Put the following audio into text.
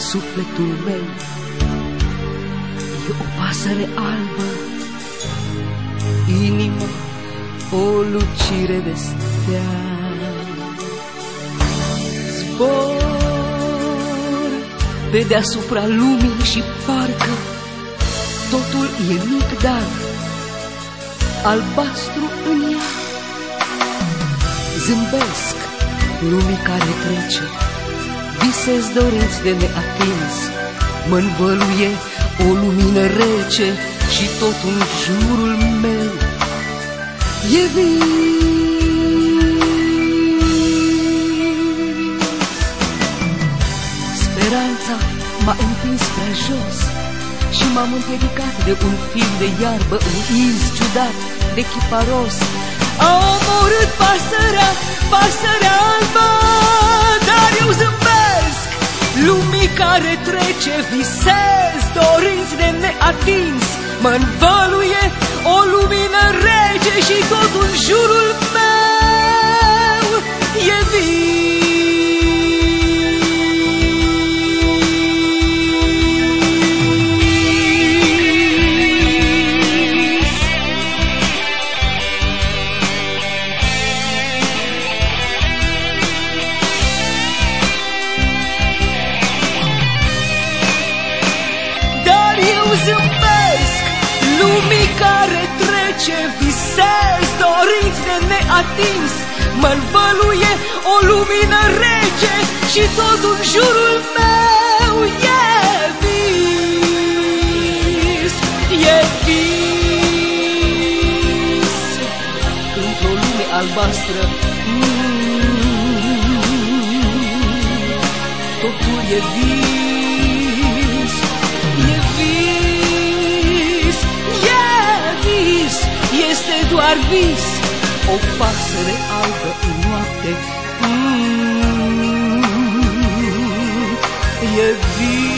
sufletul meu. E o pasăre albă Inima o lucire de stea Zbor pe deasupra lumii și parcă Totul e mic, dar albastru în ea. Zâmbesc lumii care trece Visez dorinți de neatins mă învăluie o lumină rece Și tot în jurul meu. E vis Speranța m-a împins prea jos Și m-am împiedicat de un fil de iarbă Un iz ciudat de chiparos A omorât pasărea, pasărea albă Dar eu zâmbesc. lumii care trece Visez dorinți de neatins. Mă învăluie o lumină rece și tot în jurul meu de neatins mă învăluie o lumină rece Și tot în jurul meu e vis E vis. Într-o lume albastră mm, Totul e vis E vis E vis Este doar vis O pasăre albă în noapte. Mm, E vis